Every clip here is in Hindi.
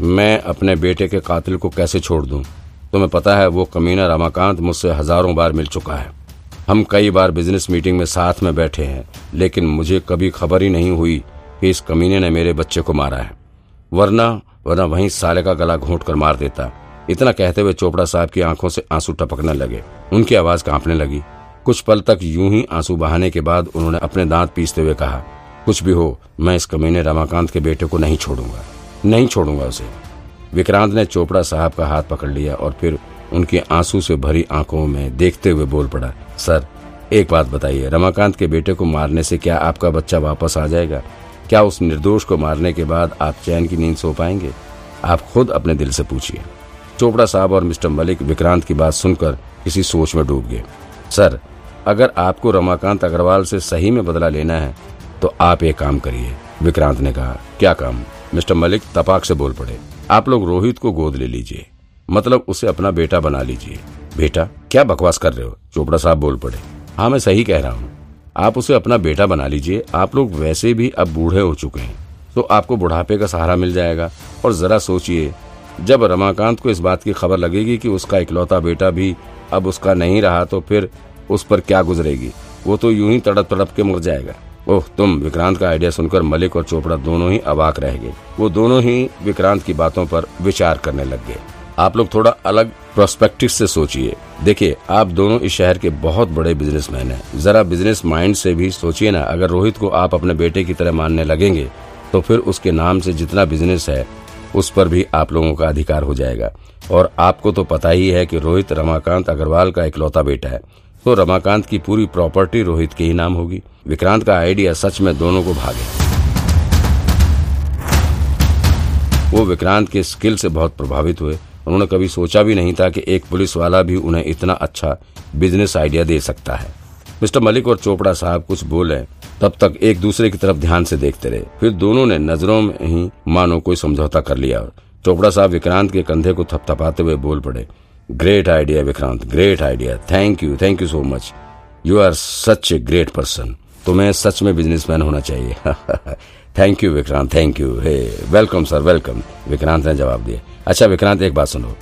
मैं अपने बेटे के कातिल को कैसे छोड़ दूँ? तुम्हें पता है, वो कमीना रमाकांत मुझसे हज़ारों बार मिल चुका है। हम कई बार बिज़नेस मीटिंग में साथ में बैठे हैं, लेकिन मुझे कभी खबर ही नहीं हुई कि इस कमीने ने मेरे बच्चे को मारा है। वरना वरना वहीं साले का गला घोंट कर मार देता। इतना कहते हुए चोपड़ा साहब की आँखों से आँसू टपकने लगे। उनकी आवाज़ कांपने लगी। कुछ पल तक यूँ ही आँसू बहाने के बाद उन्होंने अपने दांत पीसते हुए कहा, कुछ भी हो, मैं इस कमीने रमाकांत के बेटे को नहीं छोड़ूँगा। नहीं छोड़ूँगा उसे। विक्रांत ने चोपड़ा साहब का हाथ पकड़ लिया और फिर उनकी आँसू से भरी आँखों में देखते हुए बोल पड़ा, सर, एक बात बताइए, रमाकांत के बेटे को मारने से क्या आपका बच्चा वापस आ जाएगा? क्या उस निर्दोष को मारने के बाद आप चैन की नींद सो पाएँगे? आप खुद अपने दिल से पूछिए। चोपड़ा साहब और मिस्टर मलिक विक्रांत की बात सुनकर किसी सोच में डूब गए। सर, अगर आपको रमाकांत अग्रवाल से सही में बदला लेना है तो आप एक काम करिए, विक्रांत ने कहा। क्या काम? मिस्टर मलिक तपाक से बोल पड़े। आप लोग रोहित को गोद ले लीजिए। मतलब उसे अपना बेटा बना लीजिए। बेटा, क्या बकवास कर रहे हो? चोपड़ा साहब बोल पड़े। हाँ मैं सही कह रहा हूँ। आप उसे अपना बेटा बना लीजिए। आप लोग वैसे भी अब बूढ़े हो चुके हैं। तो आपको बुढ़ापे का सहारा मिल जाएगा। और जरा सोचिए, जब रमाकांत को इस बात की खबर लगेगी कि उसका इकलौता बेटा भी अब उसका नहीं रहा तो फिर उस पर क्या गुजरेगी? वो तो यूँ ही तड़प तड़प के मर जाएगा। ओह, तुम विक्रांत का आइडिया सुनकर मलिक और चोपड़ा दोनों ही अवाक रह गए। वो दोनों ही विक्रांत की बातों पर विचार करने लग गए। आप लोग थोड़ा अलग प्रोस्पेक्टिव से सोचिए। देखिए, आप दोनों इस शहर के बहुत बड़े बिजनेसमैन हैं। जरा बिज़नेस माइंड से भी सोचिए ना, अगर रोहित को आप अपने बेटे की तरह मानने लगेंगे तो फिर उसके नाम से जितना बिज़नेस है, उस पर भी आप लोगों का अधिकार हो जाएगा। और आपको तो पता ही है कि रोहित रमाकांत अग्रवाल का इकलौता बेटा है। तो रमाकांत की पूरी प्रॉपर्टी रोहित के ही नाम होगी। विक्रांत का आइडिया सच में दोनों को भागे। वो विक्रांत के स्किल से बहुत प्रभावित हुए। उन्होंने कभी सोचा भी नहीं था कि एक पुलिस वाला भी उन्हें इतना अच्छा बिज़नेस आइडिया दे सकता है। मिस्टर मलिक और चोपड़ा साहब कुछ बोले, तब तक एक दूसरे की तरफ़ ध्यान से देखते रहे। फिर दोनों ने नज़रों में ही मानो कोई समझौता कर लिया चोपड़ा साहब विक्रांत के कंधे को थपथपाते हुए बोल पड़े। Great idea Vikrant great idea thank you thank you so much you are such a great person तुम्हें सच में बिजनेसमैन होना चाहिए। Thank you Vikrant thank you hey welcome sir welcome Vikrant ने जवाब दिया। अच्छा विक्रांत एक बात सुनो।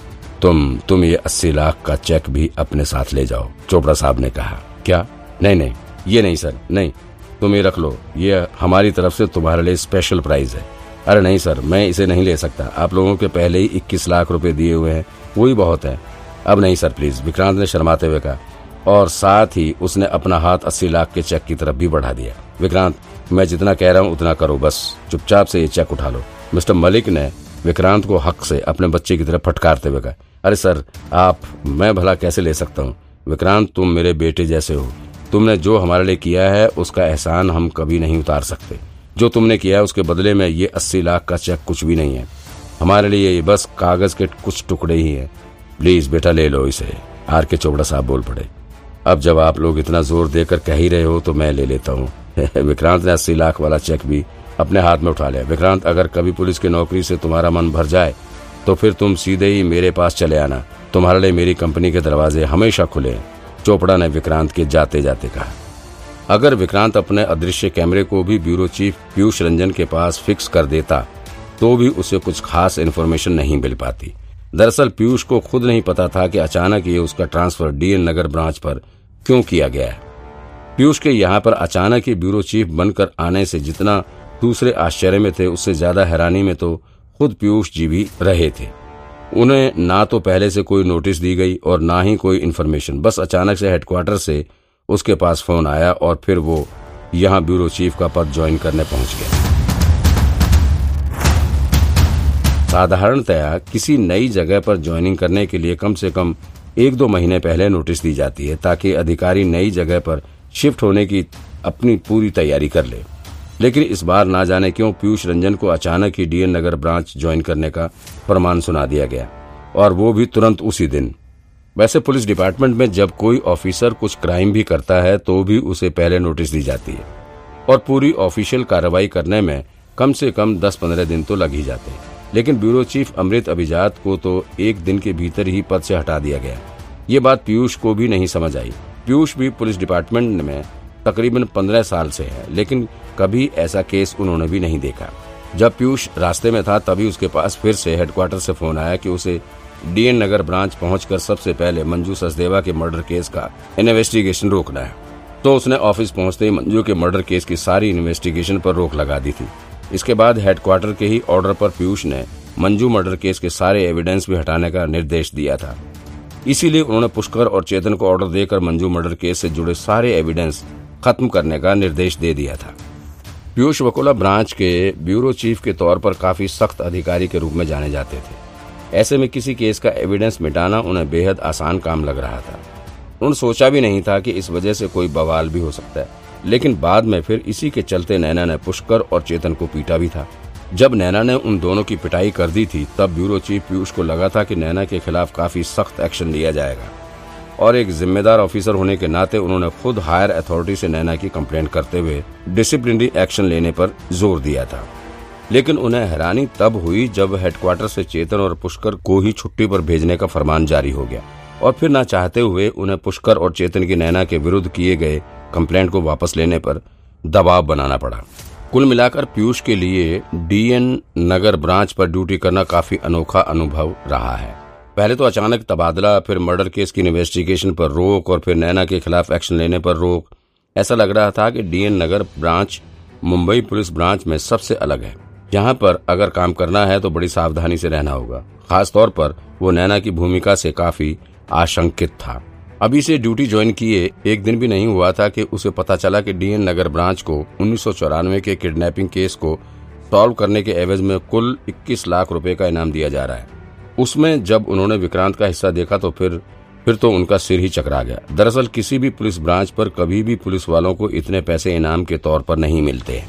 तुम तुम ये अस्सी लाख का चेक भी अपने साथ ले जाओ, चोपड़ा साहब ने कहा। क्या? नहीं नहीं। ये नहीं सर नहीं। तुम ये रख लो। ये हमारी तरफ़ से तुम्हारे लिए स्पेशल प्राइज है। अरे नहीं सर मैं इसे नहीं ले सकता। आप लोगों के पहले ही इक्कीस लाख रुपए दिए हुए हैं। वही बहुत है। अब नहीं, सर प्लीज़ विक्रांत ने शर्माते हुए कहा, और साथ ही उसने अपना हाथ अस्सी लाख के चेक की तरफ़ भी बढ़ा दिया। विक्रांत, मैं जितना कह रहा हूँ उतना करो, बस। चुपचाप से ये चेक उठा लो। मिस्टर मलिक ने विक्रांत को हक से अपने बच्चे की तरफ़ फटकारते हुए कहा, अरे सर, आप, मैं भला कैसे ले सकता हूँ? विक्रांत, तुम मेरे बेटे जैसे हो। तुमने जो हमारे लिए किया है, उसका एहसान हम कभी नहीं उतार सकते। जो तुमने किया है, उसके बदले में ये अस्सी लाख का चेक कुछ भी नहीं है। हमारे लिए ये बस कागज़ के कुछ टुकड़े ही हैं। प्लीज़ बेटा ले लो इसे। आर के चोपड़ा साहब बोल पड़े। अब जब आप लोग इतना ज़ोर देकर कह ही रहे हो तो मैं ले लेता हूँ। विक्रांत ने अस्सी लाख वाला चेक भी अपने हाथ में उठा लिया। विक्रांत, अगर कभी पुलिस की नौकरी से तुम्हारा मन भर जाए तो फिर तुम सीधे ही मेरे पास चले आना। तुम्हारे लिए मेरी कंपनी के दरवाजे हमेशा खुले चोपड़ा ने विक्रांत के जाते जाते कहा। अगर विक्रांत अपने अदृश्य कैमरे को भी ब्यूरो चीफ पीयूष रंजन के पास फिक्स कर देता तो भी उसे कुछ खास इन्फॉर्मेशन नहीं मिल पाती। दरअसल पीयूष को खुद नहीं पता था कि अचानक ये उसका ट्रांसफ़र डीएन नगर ब्रांच पर क्यों किया गया है। पीयूष के यहाँ पर अचानक ही ब्यूरो चीफ बनकर आने से जितना दूसरे आश्चर्य में थे, उससे ज़्यादा हैरानी में तो खुद पीयूष जी भी रहे थे। उन्हें ना तो पहले से कोई नोटिस दी गई और ना ही कोई इन्फॉर्मेशन बस अचानक से हेडक्वार्टर से उसके पास फ़ोन आया और फिर वो यहाँ ब्यूरो चीफ का पद ज्वाइन करने पहुँच गया। साधारणतया किसी नई जगह पर ज्वाइनिंग करने के लिए कम से कम एक दो महीने पहले नोटिस दी जाती है, ताकि अधिकारी नई जगह पर शिफ्ट होने की अपनी पूरी तैयारी कर ले। लेकिन इस बार ना जाने क्यों पीयूष रंजन को अचानक ही डीएन नगर ब्रांच ज्वाइन करने का प्रमाण सुना दिया गया, और वो भी तुरंत उसी दिन। वैसे पुलिस डिपार्टमेंट में जब कोई ऑफिसर कुछ क्राइम भी करता है तो भी उसे पहले नोटिस दी जाती है, और पूरी ऑफिशियल कार्रवाई करने में कम से कम दस पंद्रह दिन तो लग ही जाते हैं। लेकिन ब्यूरो चीफ अमृत अभिजात को तो एक दिन के भीतर ही पद से हटा दिया गया। ये बात पीयूष को भी नहीं समझ आई। पीयूष भी पुलिस डिपार्टमेंट में तकरीबन पंद्रह साल से है, लेकिन कभी ऐसा केस उन्होंने भी नहीं देखा। जब पीयूष रास्ते में था, तभी उसके पास फिर से हेडक्वार्टर से फ़ोन आया कि उसे डीएन नगर ब्रांच पहुंचकर सबसे पहले मंजू सचदेवा के मर्डर केस का इन्वेस्टिगेशन रोकना है। तो उसने ऑफ़िस पहुँचते ही मंजू के मर्डर केस की सारी इन्वेस्टिगेशन पर रोक लगा दी थी। इसके बाद हेडक्वार्टर के ही ऑर्डर पर पीयूष ने मंजू मर्डर केस के सारे एविडेंस भी हटाने का निर्देश दिया था। इसीलिए उन्होंने पुष्कर और चेतन को ऑर्डर देकर मंजू मर्डर केस से जुड़े सारे एविडेंस खत्म करने का निर्देश दे दिया था। पीयूष वकोला ब्रांच के ब्यूरो चीफ के तौर पर काफ़ी सख्त अधिकारी के रूप में जाने जाते थे। ऐसे में किसी केस का एविडेंस मिटाना उन्हें बेहद आसान काम लग रहा था। उन्होंने सोचा भी नहीं था कि इस वजह से कोई बवाल भी हो सकता है। लेकिन बाद में फिर इसी के चलते नैना ने पुष्कर और चेतन को पीटा भी था। जब नैना ने उन दोनों की पिटाई कर दी थी, तब ब्यूरो चीफ पीयूष को लगा था कि नैना के खिलाफ काफ़ी सख्त एक्शन लिया जाएगा। और एक जिम्मेदार ऑफिसर होने के नाते उन्होंने खुद हायर अथॉरिटी से नैना की कंप्लेंट करते हुए डिसिप्लिनरी एक्शन लेने पर ज़ोर दिया था। लेकिन उन्हें हैरानी तब हुई जब हेडक्वार्टर से चेतन और पुष्कर को ही छुट्टी पर भेजने का फरमान जारी हो गया। और फिर न चाहते हुए उन्हें पुष्कर और चेतन की नैना के विरुद्ध किए गए कंप्लेंट को वापस लेने पर दबाव बनाना पड़ा। कुल मिलाकर पीयूष के लिए डीएन नगर ब्रांच पर ड्यूटी करना काफ़ी अनोखा अनुभव रहा है। पहले तो अचानक तबादला, फिर मर्डर केस की इन्वेस्टिगेशन पर रोक और फिर नैना के खिलाफ एक्शन लेने पर रोक। ऐसा लग रहा था कि DN Nagar branch Mumbai police branch में सबसे अलग है। यहाँ पर अगर काम करना है तो बड़ी सावधानी से रहना होगा। खासतौर पर वो नैना की भूमिका से काफ़ी आशंकित था। अभी से ड्यूटी ज्वाइन किए, एक दिन भी नहीं हुआ था कि उसे पता चला कि डीएन नगर ब्रांच को, उन्नीस सौ चौरानवे के किडनैपिंग केस को, सॉल्व करने के एवज में कुल 21 लाख रुपए का इनाम दिया जा रहा है। उसमें जब उन्होंने विक्रांत का हिस्सा देखा तो फिर फिर तो उनका सिर ही चकरा गया। दरअसल किसी भी पुलिस ब्रांच पर कभी भी पुलिस वालों को इतने पैसे इनाम के तौर पर नहीं मिलते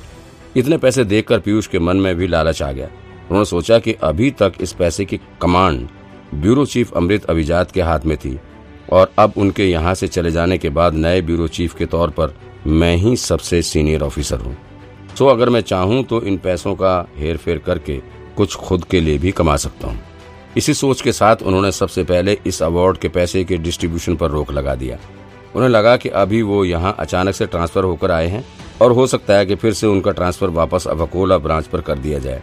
इतने पैसे देखकर पीयूष के मन में भी लालच आ गया। उन्होंने सोचा कि अभी तक इस पैसे की कमांड ब्यूरो चीफ अमृत अभिजात के हाथ में थी। और अब उनके यहाँ से चले जाने के बाद नए ब्यूरो चीफ के तौर पर मैं ही सबसे सीनियर ऑफिसर हूँ। तो अगर मैं चाहूँ तो इन पैसों का हेर फेर करके कुछ खुद के लिए भी कमा सकता हूँ। इसी सोच के साथ उन्होंने सबसे पहले इस अवार्ड के पैसे के डिस्ट्रीब्यूशन पर रोक लगा दिया। उन्हें लगा कि अभी वो यहाँ अचानक से ट्रांसफ़र होकर आए हैं और हो सकता है कि फिर से उनका ट्रांसफ़र वापस अवकोला ब्रांच पर कर दिया जाए।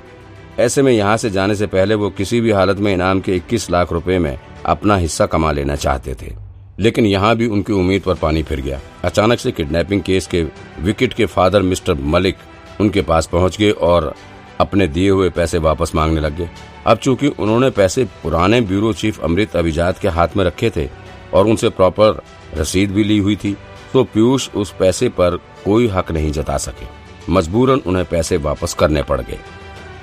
ऐसे में यहाँ से जाने से पहले वो किसी भी हालत में इनाम के 21 लाख रुपए में अपना हिस्सा कमा लेना चाहते थे। लेकिन यहाँ भी उनकी उम्मीद पर पानी फिर गया। अचानक से किडनैपिंग केस के विकेट के फादर मिस्टर मलिक उनके पास पहुँच गए और अपने दिए हुए पैसे वापस मांगने लग गए। अब चूँकि उन्होंने पैसे पुराने ब्यूरो चीफ अमृत अभिजात के हाथ में रखे थे और उनसे प्रॉपर रसीद भी ली हुई थी तो पीयूष उस पैसे पर कोई हक नहीं जता सके। मजबूरन उन्हें पैसे वापस करने पड़ गए।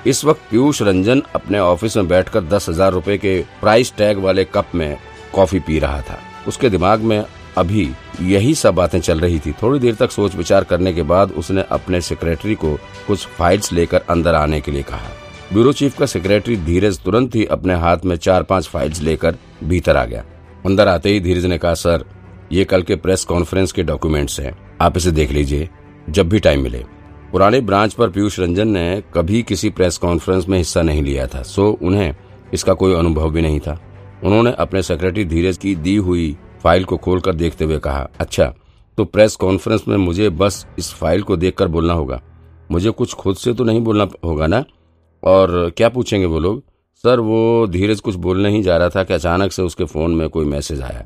इस वक्त पीयूष रंजन अपने ऑफ़िस में बैठकर दस हज़ार रूपए के प्राइस टैग वाले कप में कॉफ़ी पी रहा था। उसके दिमाग में अभी यही सब बातें चल रही थी। थोड़ी देर तक सोच विचार करने के बाद उसने अपने सेक्रेटरी को कुछ फाइल्स लेकर अंदर आने के लिए कहा। ब्यूरो चीफ का सेक्रेटरी धीरज तुरंत ही अपने हाथ में चार पाँच फाइल्स लेकर भीतर आ गया। अंदर आते ही धीरज ने कहा, सर, ये कल के प्रेस कॉन्फ्रेंस के डॉक्यूमेंट्स हैं। आप इसे देख लीजिए, जब भी टाइम मिले। पुराने ब्रांच पर पीयूष रंजन ने कभी किसी प्रेस कॉन्फ्रेंस में हिस्सा नहीं लिया था, सो उन्हें इसका कोई अनुभव भी नहीं था। उन्होंने अपने सेक्रेटरी धीरज की दी हुई फ़ाइल को खोलकर देखते हुए कहा अच्छा तो प्रेस कॉन्फ्रेंस में मुझे बस इस फ़ाइल को देखकर बोलना होगा। मुझे कुछ खुद से तो नहीं बोलना होगा ना? और क्या पूछेंगे वो लोग? सर, वो धीरज कुछ बोलने ही जा रहा था कि अचानक से उसके फ़ोन में कोई मैसेज आया।